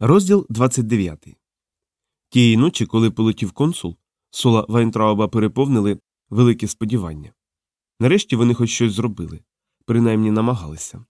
Розділ 29. Тієї ночі, коли полетів консул, сола Вайнтрауба переповнили великі сподівання. Нарешті вони хоч щось зробили, принаймні намагалися.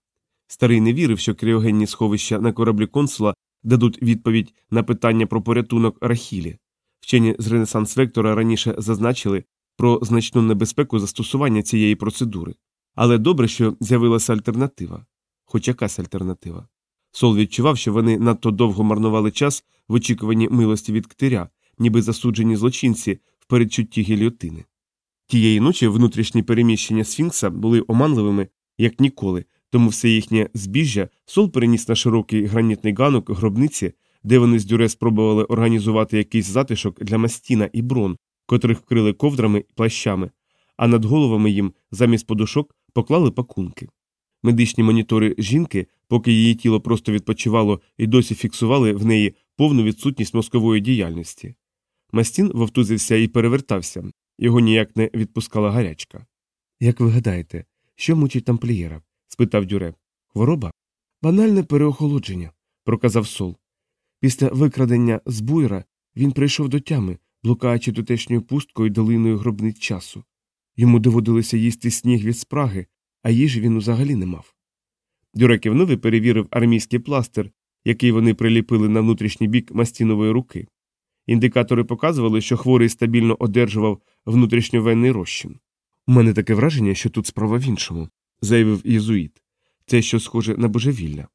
Старий не вірив, що кріогенні сховища на кораблі консула дадуть відповідь на питання про порятунок Рахілі. Вчені з Ренесанс Вектора раніше зазначили про значну небезпеку застосування цієї процедури. Але добре, що з'явилася альтернатива, хоч якась альтернатива. Сол відчував, що вони надто довго марнували час в очікуванні милості від ктиря, ніби засуджені злочинці в передчутті гільотини. Тієї ночі внутрішні переміщення Сфінкса були оманливими, як ніколи, тому все їхнє збіжжя сол переніс на широкий гранітний ганок гробниці, де вони з дюре спробували організувати якийсь затишок для Мастіна і брон, котрих вкрили ковдрами і плащами, а над головами їм замість подушок поклали пакунки. Медичні монітори жінки, поки її тіло просто відпочивало і досі фіксували в неї повну відсутність мозкової діяльності. Мастін вовтузився і перевертався, його ніяк не відпускала гарячка. Як ви гадаєте, що мучить тамплієра? спитав Дюре. Хвороба? Банальне переохолодження, проказав сол. Після викрадення з буйра він прийшов до тями, блукаючи тутешньою пусткою долиною гробниць часу. Йому доводилося їсти сніг від спраги, а їжі він взагалі не мав. Дюре кивнув перевірив армійський пластир, який вони приліпили на внутрішній бік мастінової руки. Індикатори показували, що хворий стабільно одержував внутрішньовенний розчин. У мене таке враження, що тут справа в іншому, заявив єзуїт. Це що схоже на божевілля.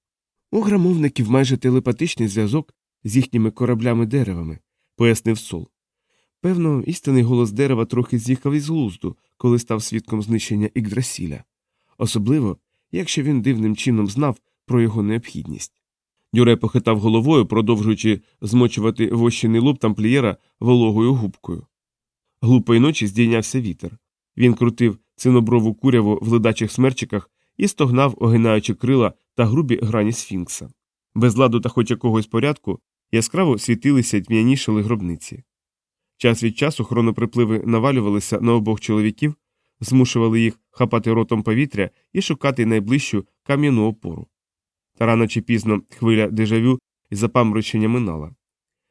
У грамовників майже телепатичний зв'язок з їхніми кораблями деревами, пояснив сол. Певно, істинний голос дерева трохи з'їхав із глузду, коли став свідком знищення Ігдрасіля, особливо, якщо він дивним чином знав про його необхідність. Дюре похитав головою, продовжуючи змочувати вощений лоб тамплієра вологою губкою. Глупої ночі здійнявся вітер. Він крутив циноброву куряву в ледачих смерчиках і стогнав, огинаючи крила та грубі грані сфінкса. Без ладу та хоч якогось порядку яскраво світилися й тьмянішали гробниці. Час від часу хроноприпливи навалювалися на обох чоловіків, змушували їх хапати ротом повітря і шукати найближчу кам'яну опору. Та рано чи пізно хвиля дежавю і запамрочення минала.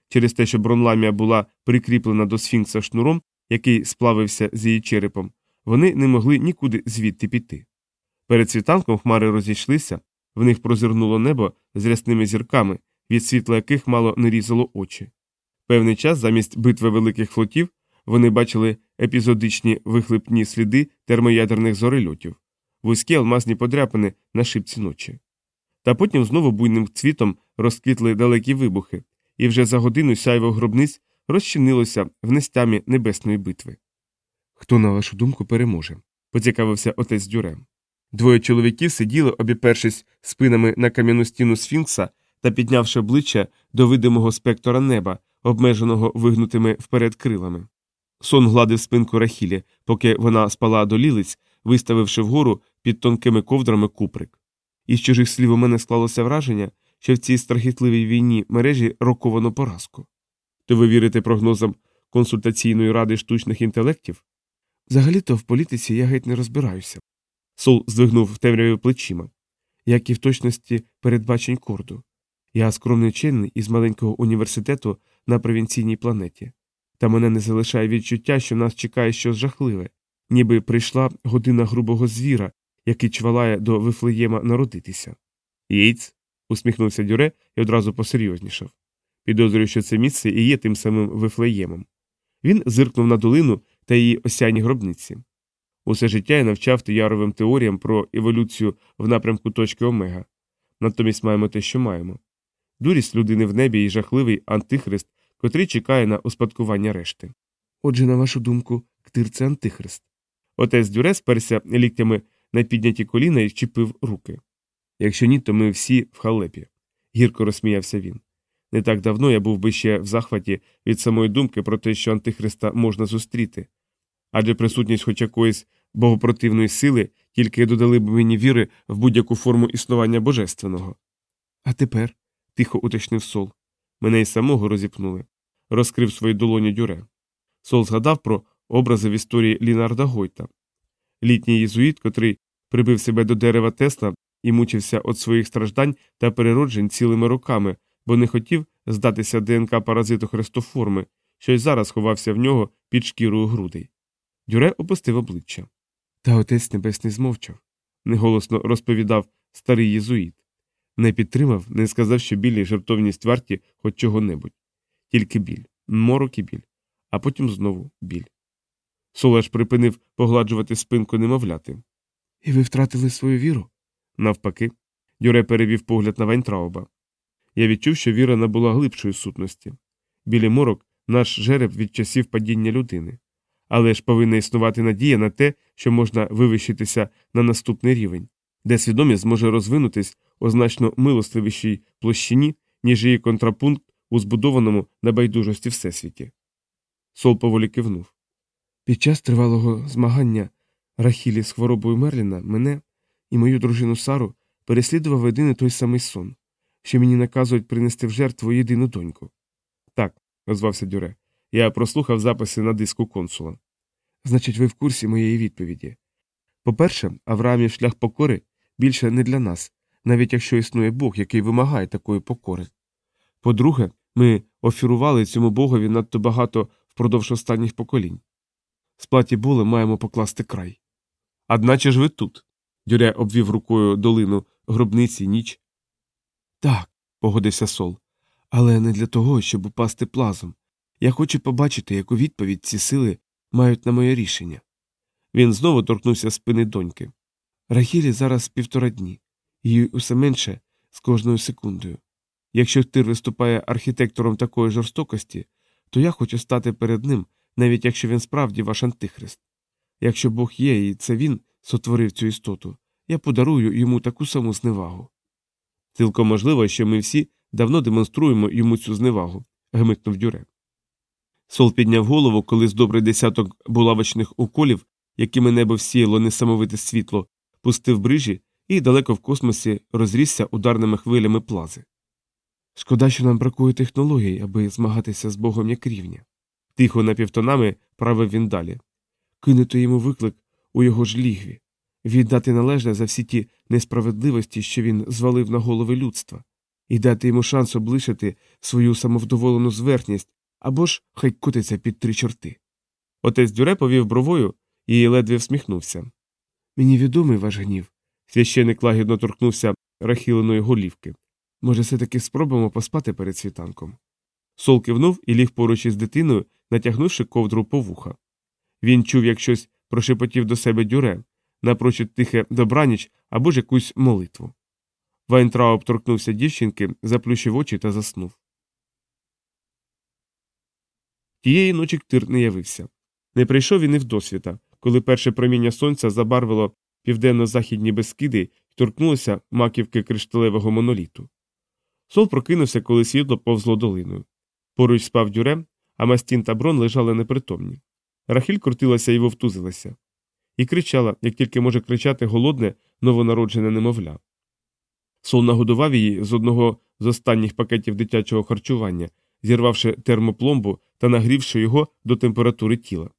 Через те, що бронламія була прикріплена до сфінкса шнуром, який сплавився з її черепом, вони не могли нікуди звідти піти. Перед світанком хмари розійшлися, в них прозирнуло небо з рясними зірками, від світла яких мало не різало очі. Певний час замість битви великих флотів вони бачили епізодичні вихлипні сліди термоядерних зорельотів, вузькі алмазні подряпини на шипці ночі. Та потім знову буйним цвітом розквітли далекі вибухи, і вже за годину сяйво гробниць розчинилося в нестямі небесної битви. Хто, на вашу думку, переможе? поцікавився отець Дюрем. Двоє чоловіків сиділи, обіпершись спинами на кам'яну стіну сфінкса та піднявши обличчя до видимого спектора неба, обмеженого вигнутими вперед крилами. Сон гладив спинку Рахілі, поки вона спала до лілиць, виставивши вгору під тонкими ковдрами куприк. Із чужих слів у мене склалося враження, що в цій страхітливій війні мережі роковано поразку. То ви вірите прогнозам консультаційної ради штучних інтелектів? Взагалі-то в політиці я геть не розбираюся. Сол здвигнув в темряві плечима, як і в точності передбачень корду. Я скромний вчений із маленького університету на провінційній планеті, та мене не залишає відчуття, що нас чекає щось жахливе, ніби прийшла година грубого звіра, який чвалає до Вифлеєма народитися. Єйц. усміхнувся Дюре і одразу посерйознішав. Підозрюю, що це місце і є тим самим Вифлеємом. Він зиркнув на долину та її осяйні гробниці. Усе життя я навчав тияровим теоріям про еволюцію в напрямку точки Омега. Натомість маємо те, що маємо. Дурість людини в небі і жахливий антихрист, котрий чекає на успадкування решти. Отже, на вашу думку, ктир це антихрист. Отець Дюре сперся ліктями на підняті коліна і чіпив руки. Якщо ні, то ми всі в халепі, гірко розсміявся він. Не так давно я був би ще в захваті від самої думки про те, що антихриста можна зустріти, адже присутність хоч якоїсь богопротивної сили тільки додали б мені віри в будь-яку форму існування божественного. А тепер, тихо уточнив сол, мене й самого розіпнули, розкрив свої долоні дюре. Сол згадав про образи в історії Лінарда Гойта. Літній єзуїт, котрий прибив себе до дерева Тесла і мучився від своїх страждань та перероджень цілими роками, бо не хотів здатися ДНК паразиту хрестоформи, що й зараз ховався в нього під шкірою грудей. Дюре опустив обличчя. Та отець небесний змовчав, неголосно розповідав старий єзуїт. Не підтримав, не сказав, що біль і жертовність варті хоч чого-небудь. Тільки біль, морок і біль, а потім знову біль. Солаш припинив погладжувати спинку немовляти. І ви втратили свою віру? Навпаки, Дюре перевів погляд на Вайнтрауба. Я відчув, що віра набула глибшої сутності. Білий морок наш жереб від часів падіння людини. Але ж повинна існувати надія на те, що можна вивищитися на наступний рівень, де свідомість зможе розвинутись у значно милостивішій площині, ніж її контрапункт у збудованому на байдужості всесвіті. Сол поволі кивнув. Під час тривалого змагання Рахілі з хворобою Мерліна мене і мою дружину Сару переслідував один і той самий сон, що мені наказують принести в жертву єдину доньку. Так, озвався Дюре. Я прослухав записи на диску консула. Значить, ви в курсі моєї відповіді. По-перше, Авраамів шлях покори більше не для нас, навіть якщо існує Бог, який вимагає такої покори. По-друге, ми офірували цьому богові надто багато впродовж останніх поколінь. Сплаті були маємо покласти край. Одначе ж ви тут. Дюре обвів рукою долину гробниці ніч. Так, погодився сол, але не для того, щоб упасти плазом. Я хочу побачити, яку відповідь ці сили мають на моє рішення. Він знову торкнувся спини доньки. Рахілі зараз півтора дні, їй усе менше з кожною секундою. Якщо Тир виступає архітектором такої жорстокості, то я хочу стати перед ним, навіть якщо він справді ваш антихрист. Якщо Бог є, і це він сотворив цю істоту, я подарую йому таку саму зневагу. Цілком можливо, що ми всі давно демонструємо йому цю зневагу, гмикнув Дюре. Сол підняв голову, коли з добрий десяток булавочних уколів, якими небо всіяло несамовите світло, пустив брижі і далеко в космосі розрісся ударними хвилями плази. Шкода, що нам бракує технологій, аби змагатися з богом як рівня. Тихо напівтонами правив він далі. Кинути йому виклик у його ж лігві, віддати належне за всі ті несправедливості, що він звалив на голови людства, і дати йому шанс облишити свою самовдоволену зверхність або ж хай котиться під три чорти. Отець Дюре повів бровою і ледве всміхнувся. Мені відомий ваш гнів. Священик лагідно торкнувся рахіленої голівки. Може, все таки спробуємо поспати перед світанком. Сол кивнув і ліг поруч із дитиною, натягнувши ковдру по вуха. Він чув, як щось прошепотів до себе дюре, напрочуд тихе добраніч або ж якусь молитву. Вайнтрауб торкнувся дівчинки, заплющив очі та заснув. Тієї ночі ктир не явився. Не прийшов він і вдосвіта, коли перше проміння сонця забарвило південно-західні безкиди і торкнулося маківки кришталевого моноліту. Сол прокинувся, коли світло повзло долиною. Поруч спав дюре, а Мастін та брон лежали непритомні. Рахіль крутилася і вовтузилася. І кричала, як тільки може кричати голодне, новонароджене немовля. Сол нагодував її з одного з останніх пакетів дитячого харчування, зірвавши термопломбу та нагрівши його до температури тіла.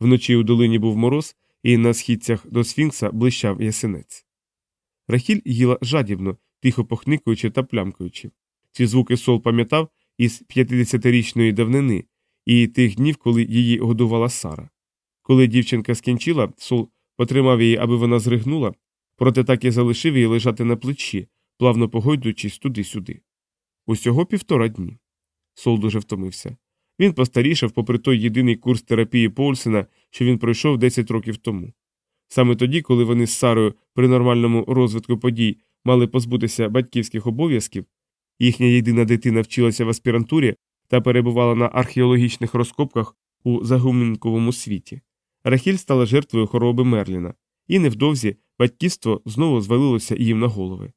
Вночі у долині був мороз, і на східцях до сфінкса блищав ясенець. Рахіль їла жадібно, тихо похникуючи та плямкаючи. Ці звуки сол пам'ятав із 50-річної давнини і тих днів, коли її годувала Сара. Коли дівчинка скінчила, сол потримав її, аби вона зригнула, проте так і залишив її лежати на плечі, плавно погойдуючись туди-сюди. Усього півтора дні. Сол дуже втомився. Він постарішав, попри той єдиний курс терапії Полсена, що він пройшов 10 років тому. Саме тоді, коли вони з Сарою при нормальному розвитку подій мали позбутися батьківських обов'язків, їхня єдина дитина вчилася в аспірантурі та перебувала на археологічних розкопках у загумінковому світі. Рахіль стала жертвою хвороби Мерліна, і невдовзі батьківство знову звалилося їм на голови.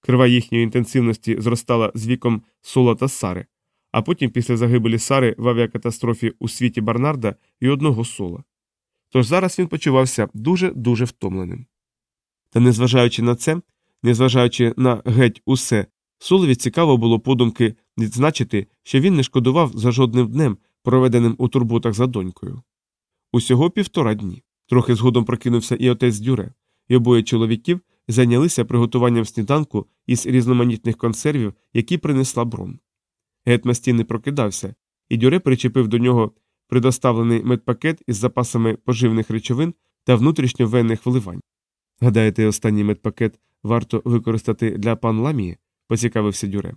Крива їхньої інтенсивності зростала з віком Сола та Сари, а потім після загибелі Сари в авіакатастрофі у світі Барнарда і одного сола. Тож зараз він почувався дуже дуже втомленим. Та незважаючи на це, незважаючи на геть усе, Солові цікаво було подумки відзначити, що він не шкодував за жодним днем, проведеним у турботах за донькою. Усього півтора дні. Трохи згодом прокинувся і отець Дюре, і обоє чоловіків зайнялися приготуванням сніданку із різноманітних консервів, які принесла брон. Гетмастін не прокидався, і Дюре причепив до нього предоставлений медпакет із запасами поживних речовин та внутрішньовенних вливань. Гадаєте, останній медпакет варто використати для пан Ламії? поцікавився Дюре.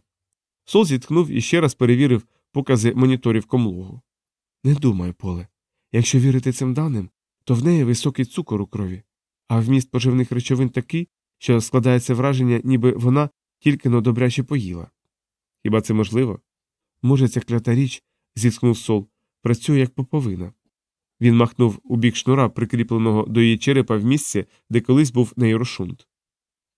Сол зітхнув і ще раз перевірив покази моніторів комлогу. Не думаю, поле. Якщо вірити цим даним, то в неї високий цукор у крові, а вміст поживних речовин такий, що складається враження, ніби вона тільки но добряче поїла. Хіба це можливо? Може, ця клята річ, зітхнув сол, працює як поповина. Він махнув у бік шнура, прикріпленого до її черепа в місці, де колись був нейрошунт.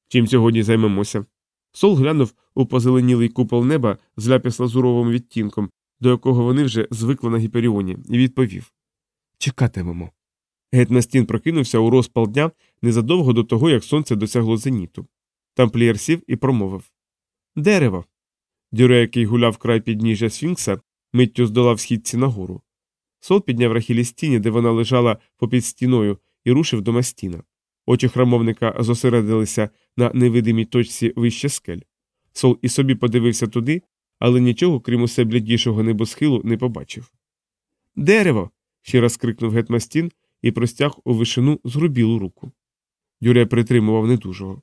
Чим сьогодні займемося? Сол глянув у позеленілий купол неба з ляпіс-лазуровим відтінком, до якого вони вже звикли на гіперіоні, і відповів Чекатимемо. Гетмастін прокинувся у розпал дня незадовго до того, як сонце досягло зеніту. Тамплієр сів і промовив Дерево. Дюре, який гуляв край підніжжя Сфінкса, миттю здолав східці нагору. Сол підняв рахілі стіні, де вона лежала попід стіною, і рушив до мастіна. Очі храмовника зосередилися на невидимій точці вище скель. Сол і собі подивився туди, але нічого, крім усе блідішого небосхилу, не побачив. Дерево. ще раз крикнув гетмастін і простяг у вишину згрубілу руку. Дюре притримував недужого.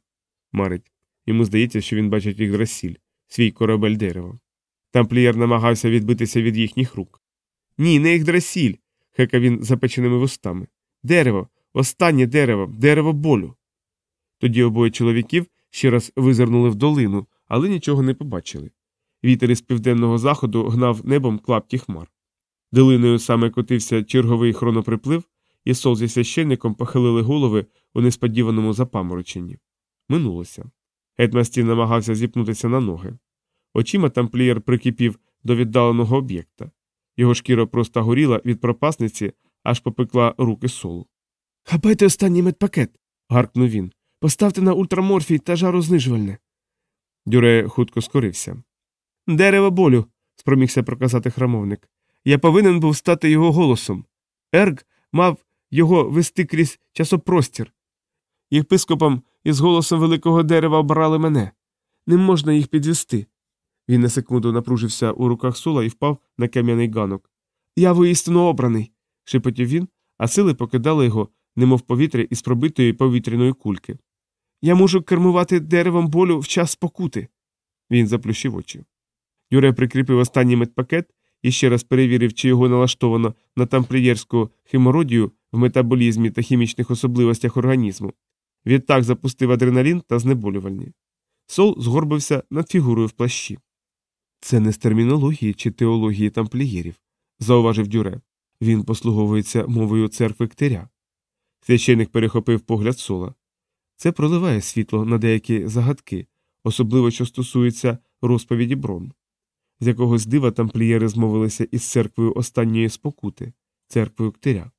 Марить. Йому здається, що він бачить Ігдрасіль, свій корабель дерево. Тамплієр намагався відбитися від їхніх рук. Ні, не Ігдрасіль. хекав він запеченими вустами. Дерево, останнє дерево, дерево болю. Тоді обоє чоловіків ще раз визирнули в долину, але нічого не побачили. Вітер із південного заходу гнав небом клапті хмар. Долиною саме котився черговий хроноприплив, і сол зі священником похилили голови у несподіваному запамороченні. Минулося. Гетмастін намагався зіпнутися на ноги. Очима тамплієр прикипів до віддаленого об'єкта. Його шкіра просто горіла від пропасниці, аж попекла руки солу. Хапайте останній медпакет. гаркнув він. Поставте на ультраморфій та жарознижувальне. Дюре хутко скорився. Дерево болю, спромігся проказати храмовник. Я повинен був стати його голосом. Ерг мав його вести крізь часопростір. Єпископом із голосом великого дерева обрали мене. Не можна їх підвести. Він на секунду напружився у руках сула і впав на кам'яний ганок. Я воістину обраний, шепотів він, а сили покидали його, немов повітря із пробитої повітряної кульки. Я можу кермувати деревом болю в час спокути. Він заплющив очі. Юре прикріпив останній медпакет і ще раз перевірив, чи його налаштовано на тамплієрську хемородію в метаболізмі та хімічних особливостях організму. Відтак запустив адреналін та знеболювальні. Сол згорбився над фігурою в плащі. Це не з термінології чи теології тамплієрів, зауважив Дюре. Він послуговується мовою церкви ктиря. Священик перехопив погляд сола. Це проливає світло на деякі загадки, особливо що стосується розповіді Брон. З якогось дива тамплієри змовилися із церквою останньої спокути, церквою ктиря.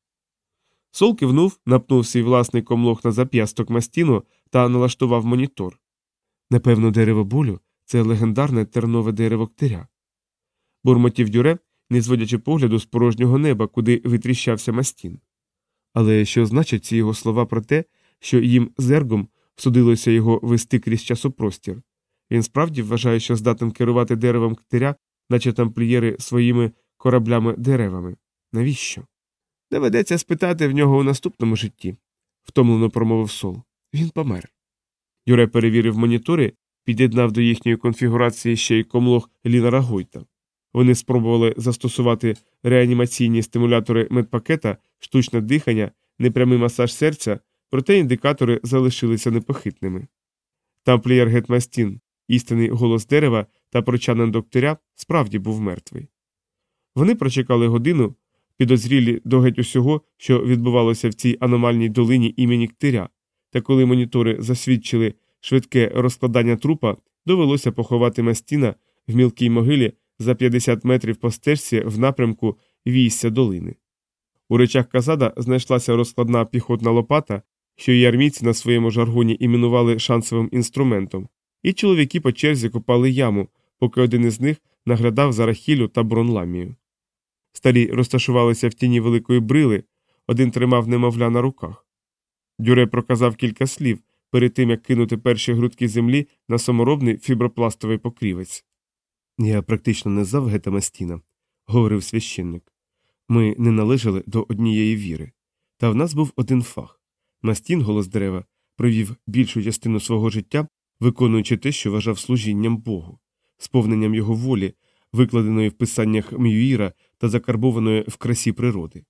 Сол кивнув, напнув свій власний комлох на зап'ясток мастіну та налаштував монітор. Напевно, дерево болю це легендарне тернове дерево ктиря. Бурмотів дюре, не зводячи погляду з порожнього неба, куди витріщався мастін. Але що значать ці його слова про те, що їм зергом судилося його вести крізь часопростір? Він справді вважає, що здатен керувати деревом ктиря, наче тамплієри своїми кораблями деревами. Навіщо? Доведеться спитати в нього у наступному житті, втомлено промовив сол. Він помер. Юре перевірив монітори, під'єднав до їхньої конфігурації ще й комлог Лінара Гойта. Вони спробували застосувати реанімаційні стимулятори медпакета, штучне дихання, непрямий масаж серця, проте індикатори залишилися непохитними. Тамплієр Гетмастін, істинний голос дерева та прочанин докторя, справді був мертвий. Вони прочекали годину, підозрілі до геть усього, що відбувалося в цій аномальній долині імені Ктиря, та коли монітори засвідчили швидке розкладання трупа, довелося поховати мастіна в мілкій могилі за 50 метрів по стежці в напрямку війся долини. У речах Казада знайшлася розкладна піхотна лопата, що її армійці на своєму жаргоні іменували шансовим інструментом, і чоловіки по черзі копали яму, поки один із них наглядав за рахілю та бронламію. Старі розташувалися в тіні великої брили, один тримав немовля на руках. Дюре проказав кілька слів, перед тим як кинути перші грудки землі на саморобний фібропластовий покрівець. Я практично не зав гетамастіна, говорив священник. Ми не належали до однієї віри, та в нас був один фах. Мастін, голос дерева, провів більшу частину свого життя, виконуючи те, що вважав служінням Богу, сповненням його волі, викладеної в писаннях Мюїра та закарбованої в красі природи.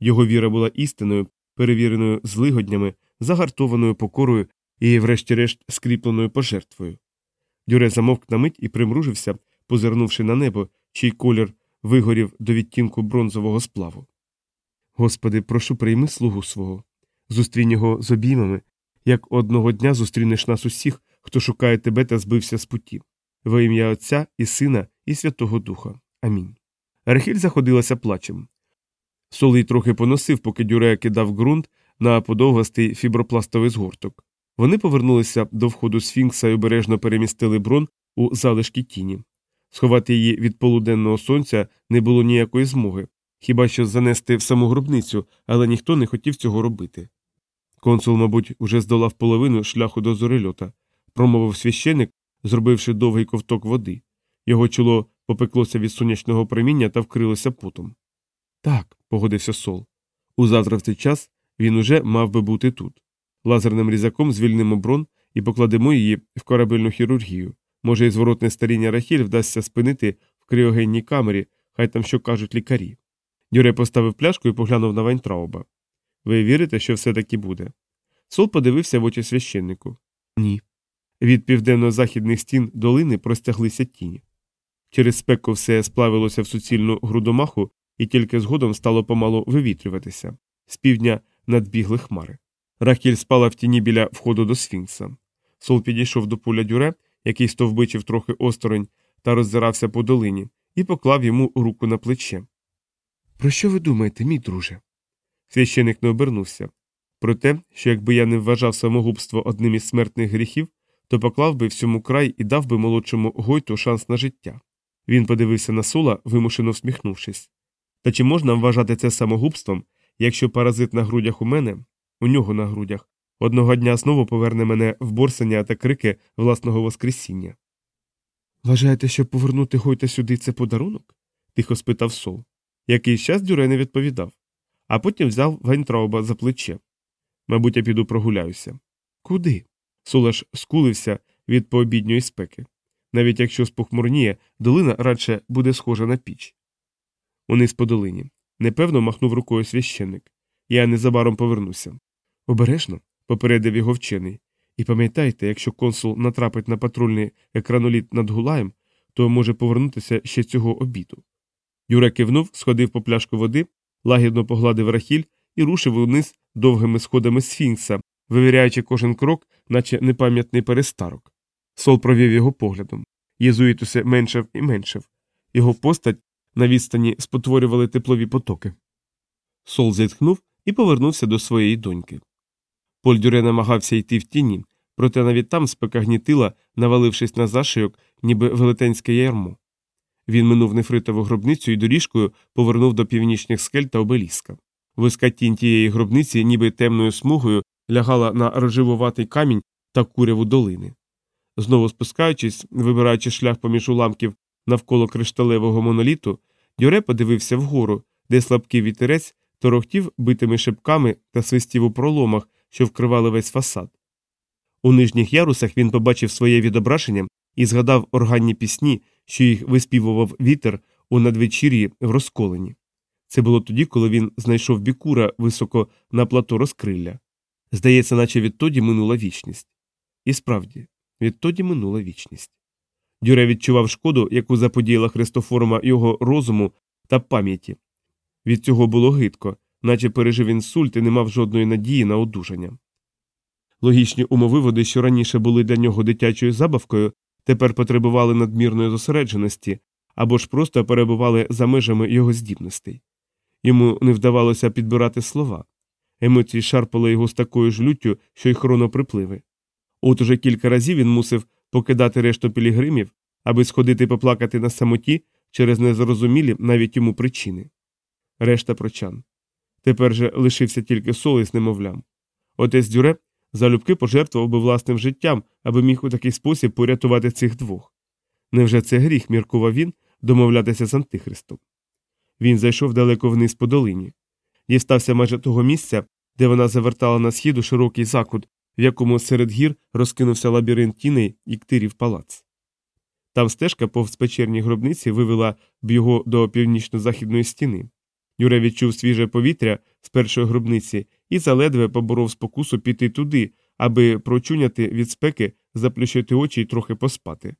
Його віра була істиною, перевіреною злигоднями, загартованою покорою і, врешті-решт, скріпленою пожертвою. Дюре замовк на мить і примружився, позирнувши на небо, чий колір вигорів до відтінку бронзового сплаву. Господи, прошу, прийми слугу свого. Зустрінь його з обіймами, як одного дня зустрінеш нас усіх, хто шукає тебе та збився з путі. Во ім'я Отця і Сина, і Святого Духа. Амінь. Рахіль заходилася плачем. Солий трохи поносив, поки Дюрея кидав ґрунт на подовгастий фібропластовий згорток. Вони повернулися до входу сфінкса і обережно перемістили брон у залишки тіні. Сховати її від полуденного сонця не було ніякої змоги, хіба що занести в саму гробницю, але ніхто не хотів цього робити. Консул, мабуть, уже здолав половину шляху до зорельота, промовив священик, зробивши довгий ковток води. Його чоло попеклося від сонячного проміння та вкрилося потом. Так, погодився сол. У завтра в цей час він уже мав би бути тут. Лазерним різаком звільнимо брон і покладемо її в корабельну хірургію. Може, і зворотне старіння Рахіль вдасться спинити в кріогенній камері, хай там що кажуть лікарі. Дюре поставив пляшку і поглянув на Вайнтрауба. Ви вірите, що все таки буде? Сол подивився в очі священнику. Ні. Від південно-західних стін долини простяглися тіні. Через спеку все сплавилося в суцільну грудомаху і тільки згодом стало помалу вивітрюватися. З півдня надбігли хмари. Рахіль спала в тіні біля входу до сфінкса. Сол підійшов до поля дюре, який стовбичив трохи осторонь та роззирався по долині, і поклав йому руку на плече. Про що ви думаєте, мій друже? Священик не обернувся. Про те, що якби я не вважав самогубство одним із смертних гріхів, то поклав би всьому край і дав би молодшому Гойту шанс на життя. Він подивився на сола, вимушено всміхнувшись. Та чи можна вважати це самогубством, якщо паразит на грудях у мене, у нього на грудях, одного дня знову поверне мене в борсання та крики власного Воскресіння? Вважаєте, що повернути Гойта сюди це подарунок? тихо спитав сол. Якийсь час Дюре не відповідав, а потім взяв Вайнтрауба за плече. Мабуть, я піду прогуляюся. Куди? Солаш скулився від пообідньої спеки. Навіть якщо спохмурніє, долина радше буде схожа на піч. Униз по долині. Непевно махнув рукою священник. Я незабаром повернуся. Обережно, попередив його вчений. І пам'ятайте, якщо консул натрапить на патрульний екраноліт над Гулаєм, то може повернутися ще цього обіду. Юра кивнув, сходив по пляшку води, лагідно погладив рахіль і рушив униз довгими сходами сфінкса, вивіряючи кожен крок, наче непам'ятний перестарок. Сол провів його поглядом. Єзуїт усе меншав і меншав. Його постать на відстані спотворювали теплові потоки. Сол зітхнув і повернувся до своєї доньки. Поль Дюре намагався йти в тіні, проте навіть там спека гнітила, навалившись на зашийок, ніби велетенське ярмо. Він минув нефритову гробницю і доріжкою повернув до північних скель та обеліска. Вузька тінь тієї гробниці, ніби темною смугою, лягала на роживуватий камінь та куряву долини. Знову спускаючись, вибираючи шлях поміж уламків навколо кришталевого моноліту, Дюре подивився вгору, де слабкий вітерець торохтів битими шипками та свистів у проломах, що вкривали весь фасад. У нижніх ярусах він побачив своє відображення і згадав органні пісні, що їх виспівував вітер у надвечір'ї в розколені. Це було тоді, коли він знайшов бікура високо на плато розкрилля. Здається, наче відтоді минула вічність. І справді, відтоді минула вічність. Дюре відчував шкоду, яку заподіяла Христоформа його розуму та пам'яті. Від цього було гидко, наче пережив інсульт і не мав жодної надії на одужання. Логічні умовиводи, що раніше були для нього дитячою забавкою, тепер потребували надмірної зосередженості або ж просто перебували за межами його здібностей. Йому не вдавалося підбирати слова. Емоції шарпали його з такою ж люттю, що й хроноприпливи. От уже кілька разів він мусив покидати решту пілігримів, аби сходити поплакати на самоті через незрозумілі навіть йому причини. Решта прочан. Тепер же лишився тільки сол із немовлям. Отець Дюре залюбки пожертвував би власним життям, аби міг у такий спосіб порятувати цих двох. Невже це гріх, міркував він, домовлятися з Антихристом? Він зайшов далеко вниз по долині, дістався майже того місця, де вона завертала на схід у широкий закут, в якому серед гір розкинувся лабіринт тіней і ктирів палац. Там стежка повз печерні гробниці вивела б його до північно-західної стіни. Юра відчув свіже повітря з першої гробниці і заледве поборов спокусу піти туди, аби прочуняти від спеки, заплющити очі й трохи поспати.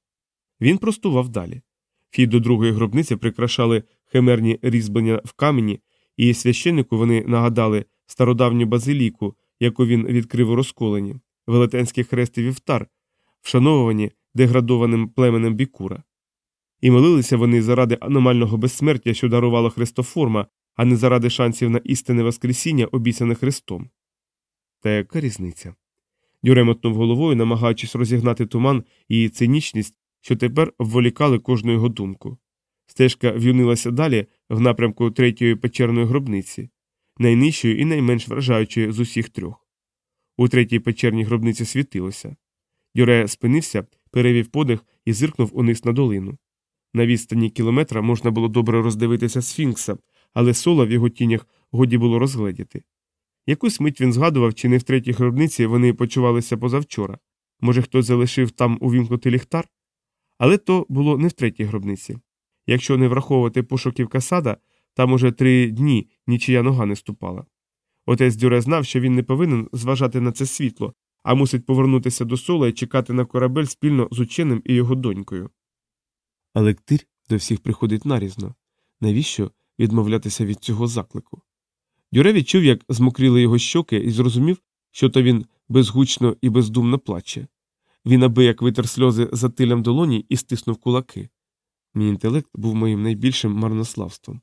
Він простував далі. Вхід до другої гробниці прикрашали химерні різьблення в камені, і священнику вони нагадали стародавню базиліку, яку він відкрив у розколенні, велетенський хрест і вівтар, вшановувані деградованим племенем бікура. І молилися вони заради аномального безсмертя, що дарувала Христоформа, а не заради шансів на істинне Воскресіння, обіцяне Христом. Та яка різниця? Юре мотнув головою, намагаючись розігнати туман і цинічність, що тепер вволікали кожну його думку. Стежка в'юнилася далі в напрямку третьої печерної гробниці, найнижчої і найменш вражаючої з усіх трьох. У третій печерній гробниці світилося. Юре спинився, перевів подих і зиркнув униз на долину. На відстані кілометра можна було добре роздивитися сфінкса, але сола в його тінях годі було розгледіти. Якусь мить він згадував, чи не в третій гробниці вони почувалися позавчора. Може, хтось залишив там увімкнути ліхтар? Але то було не в третій гробниці. Якщо не враховувати пошуків касада, там уже три дні нічия нога не ступала. Отець Дюре знав, що він не повинен зважати на це світло, а мусить повернутися до сола і чекати на корабель спільно з ученим і його донькою. Але ктир до всіх приходить нарізно. Навіщо відмовлятися від цього заклику? Дюре відчув, як змокріли його щоки, і зрозумів, що то він безгучно і бездумно плаче. Він аби як витер сльози за тилям долоні і стиснув кулаки. Мій інтелект був моїм найбільшим марнославством.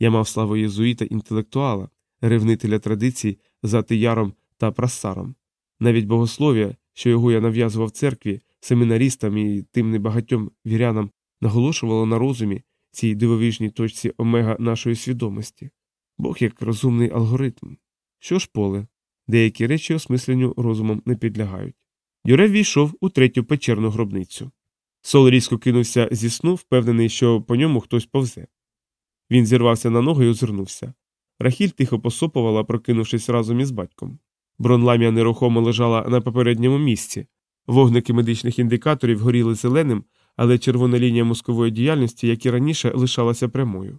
Я мав славу єзуїта інтелектуала, ревнителя традицій за Тияром та Прассаром. Навіть богослов'я, що його я нав'язував церкві, семінарістам і тим небагатьом вірянам, наголошувало на розумі цій дивовижній точці омега нашої свідомості. Бог як розумний алгоритм. Що ж поле? Деякі речі осмисленню розумом не підлягають. Юре ввійшов у третю печерну гробницю. Сол різко кинувся зі сну, впевнений, що по ньому хтось повзе. Він зірвався на ноги і озирнувся. Рахіль тихо посопувала, прокинувшись разом із батьком. Бронламія нерухомо лежала на попередньому місці. Вогники медичних індикаторів горіли зеленим, але червона лінія мозкової діяльності, як і раніше, лишалася прямою.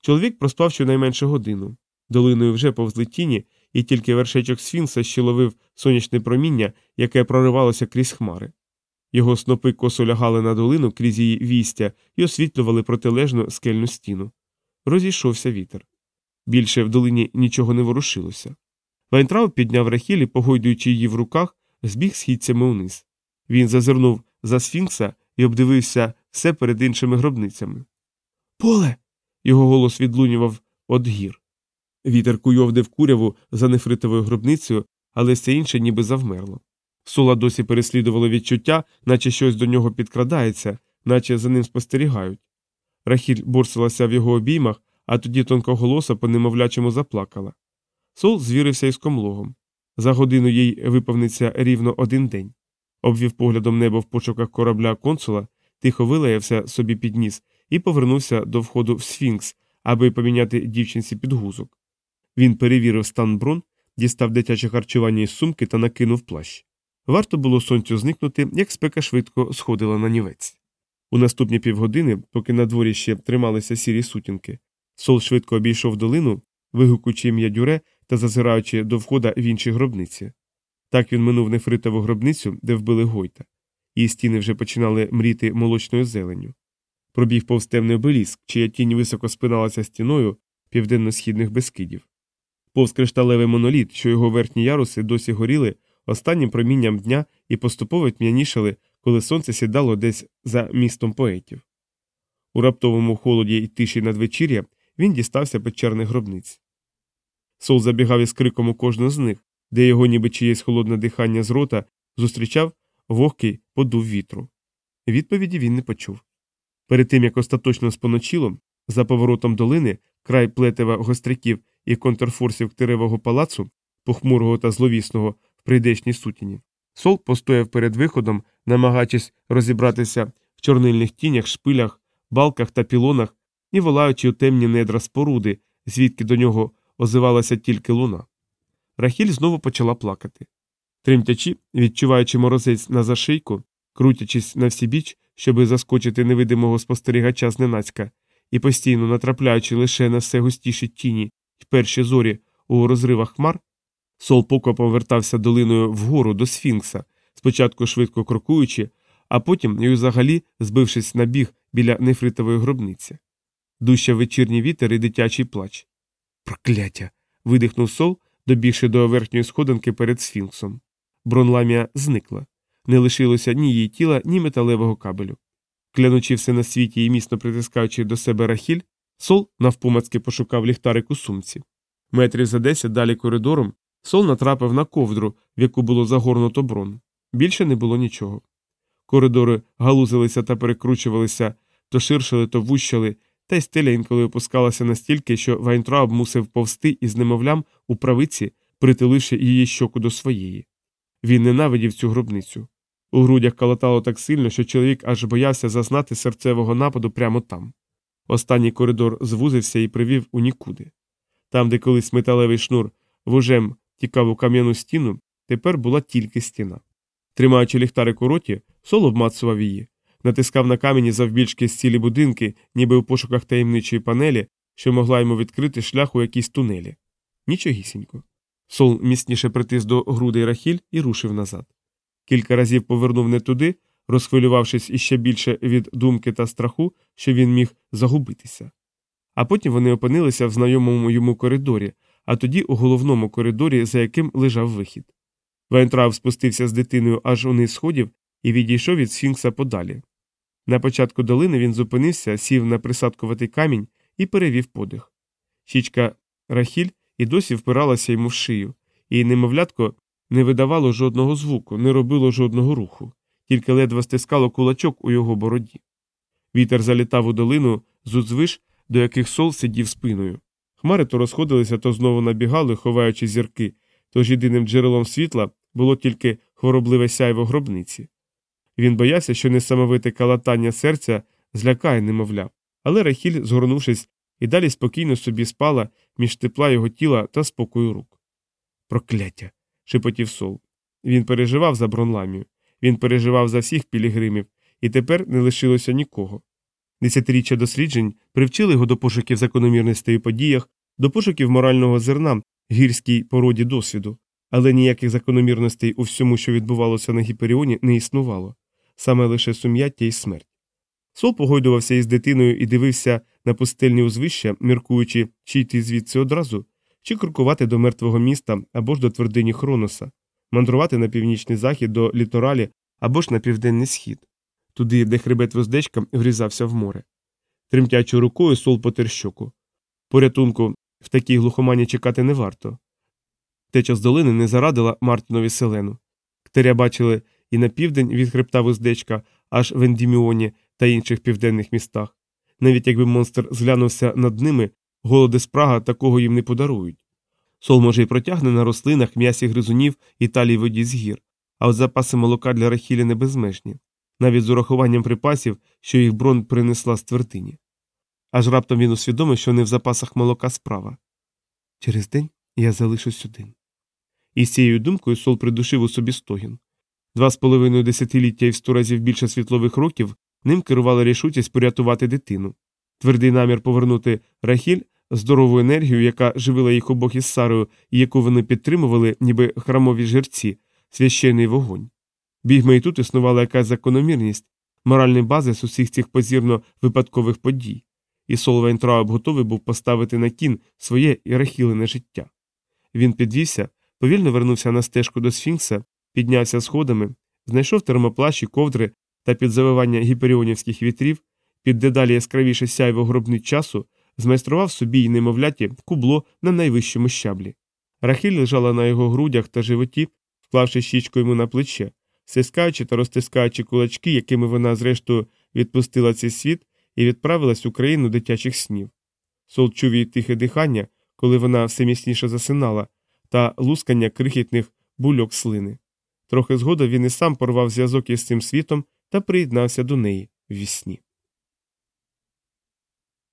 Чоловік проспав щонайменше годину. Долиною вже повзли тіні, і тільки вершечок сфінкса ще ловив сонячне проміння, яке проривалося крізь хмари. Його снопи косо лягали на долину крізь її вустя і освітлювали протилежну скельну стіну. Розійшовся вітер. Більше в долині нічого не ворушилося. Вайнтрауб підняв рахіль і, погойдуючи її в руках, збіг східцями униз. Він зазирнув за сфінкса і обдивився все перед іншими гробницями. Поле. Його голос відлунював од гір. Вітер куйовдив куряву за нефритовою гробницею, але все інше ніби завмерло. Сула досі переслідувало відчуття, наче щось до нього підкрадається, наче за ним спостерігають. Рахіль борсилася в його обіймах, а тоді тонкоголоса по немовлячому заплакала. Сол звірився із комлогом. За годину їй виповниться рівно один день. Обвів поглядом небо в пошуках корабля консула, тихо вилаявся собі під ніс і повернувся до входу в Сфінкс, аби поміняти дівчинці підгузок. Він перевірив стан брун, дістав дитяче харчування із сумки та накинув плащ. Варто було сонцю зникнути, як спека швидко сходила на нівець. У наступні півгодини, поки на дворі ще трималися сірі сутінки, сол швидко обійшов долину, вигукуючи ім'я дюре та зазираючи до входа в інші гробниці. Так він минув нефритову гробницю, де вбили Гойта. Її стіни вже починали мріти молочною зеленню. Пробіг повз темний обеліск, чия тінь високо спиналася стіною південно-східних безкидів. Повз кришталевий моноліт, що його верхні яруси досі горіли останнім промінням дня і поступово тьмянішали, коли сонце сідало десь за містом поетів. У раптовому холоді й тиші надвечір'я він дістався печерних гробниць. Сол забігав із криком у кожну з них, де його, ніби чиєсь холодне дихання з рота, зустрічав вогкий подув вітру. Відповіді він не почув. Перед тим як остаточно споночило, за поворотом долини, край плетева гостряків і контрфорсів Ктеревого палацу, похмурого та зловісного, в прийдешній сутіні. Сол постояв перед виходом, намагаючись розібратися в чорнильних тінях, шпилях, балках та пілонах і волаючи у темні недра споруди, звідки до нього озивалася тільки луна. Рахіль знову почала плакати. Тремтячи, відчуваючи морозець на зашийку, крутячись на всі біч, щоби заскочити невидимого спостерігача зненацька, і постійно натрапляючи лише на все густіші тіні й перші зорі у розривах хмар, сол покопом вертався долиною вгору до Сфінкса, спочатку швидко крокуючи, а потім і взагалі збившись на біг біля нефритової гробниці. Дужча вечірній вітер і дитячий плач. Прокляття. видихнув сол, добігши до верхньої сходинки перед Сфінксом. Бронламія зникла. Не лишилося ні її тіла, ні металевого кабелю. Клянучи все на світі і міцно притискаючи до себе рахіль, сол навпомацьки пошукав ліхтарик у сумці. Метрів за десять далі коридором сол натрапив на ковдру, в яку було загорнуто брон. Більше не було нічого. Коридори галузилися та перекручувалися, то ширшили, то вущали, та й стеля інколи опускалася настільки, що Вайнтрауб мусив повсти із немовлям у правиці, притуливши її щоку до своєї. Він ненавидів цю гробницю. У грудях калатало так сильно, що чоловік аж боявся зазнати серцевого нападу прямо там. Останній коридор звузився і привів у нікуди. Там, де колись металевий шнур вужем тікав кам'яну стіну, тепер була тільки стіна. Тримаючи ліхтарик у роті, сол обмацував її, натискав на камені завбільшки з цілі будинки, ніби у пошуках таємничої панелі, що могла йому відкрити шлях у якійсь тунелі. Нічогісінько. Сол міцніше притис до грудей рахіль і рушив назад. Кілька разів повернув не туди, розхвилювавшись іще більше від думки та страху, що він міг загубитися. А потім вони опинилися в знайомому йому коридорі, а тоді у головному коридорі, за яким лежав вихід. Вайнтрав спустився з дитиною аж униз сходів і відійшов від сфінкса подалі. На початку долини він зупинився, сів на присадкуватий камінь і перевів подих. Щічка Рахіль і досі впиралася йому в шию, і немовлятко не видавало жодного звуку, не робило жодного руху, тільки ледве стискало кулачок у його бороді. Вітер залітав у долину з узвиш, до яких сол сидів спиною. Хмари то розходилися, то знову набігали, ховаючи зірки, тож єдиним джерелом світла було тільки хворобливе сяйво гробниці. Він боявся, що несамовите калатання серця злякає, немовля, але Рахіль, згорнувшись, і далі спокійно собі спала між тепла його тіла та спокою рук. Прокляття. шепотів сол. Він переживав за бронламію, він переживав за всіх пілігримів, і тепер не лишилося нікого. Десятиріччя досліджень привчили його до пошуків закономірностей у подіях, до пошуків морального зерна гірській породі досвіду, але ніяких закономірностей у всьому, що відбувалося на гіперіоні, не існувало. Саме лише сум'яття і смерть. Сол погойдувався із дитиною і дивився на пустельні узвища, міркуючи, чи йти звідси одразу, чи крокувати до мертвого міста або ж до твердині Хроноса, мандрувати на північний захід до літоралі або ж на південний схід, туди, де хребет воздечка врізався в море. Тремтячою рукою сол потер щоку. Порятунку в такій глухомані чекати не варто. Теча з долини не зарадила Мартінові селену. Ктеря бачили і на південь від хребта воздечка, аж в Ендіміоні та інших південних містах. Навіть якби монстр зглянувся над ними, голоди спрага такого їм не подарують. Сол, може, й протягне на рослинах м'ясі гризунів і талій воді з гір, а от запаси молока для рахілі не безмежні, навіть з урахуванням припасів, що їх брон принесла з твердині. Аж раптом він усвідомив, що не в запасах молока справа. Через день я залишусь один. І з цією думкою сол придушив у собі стогін. Два з половиною десятиліття і в сто разів більше світлових років ним керувала рішучість порятувати дитину. Твердий намір повернути Рахіль здорову енергію, яка живила їх обох із Сарою і яку вони підтримували, ніби храмові жерці, священний вогонь. Бігми і тут існувала якась закономірність, моральний базис усіх цих позірно випадкових подій, і Солвейн Трауб готовий був поставити на кін своє і рахілене життя. Він підвівся, повільно вернувся на стежку до Сфінкса, піднявся сходами, знайшов термоплащ і ковдри та під завивання гіперіонівських вітрів, під дедалі яскравіше сяйво гробниць часу, змайстрував собі й немовляті кубло на найвищому щаблі. Рахіль лежала на його грудях та животі, вклавши щічку йому на плече, стискаючи та розтискаючи кулачки, якими вона, зрештою, відпустила цей світ і відправилась у країну дитячих снів. Сол чув її тихе дихання, коли вона все міцніше засинала, та лускання крихітних бульок слини. Трохи згодом він і сам порвав зв'язок із цим світом та приєднався до неї ввісні.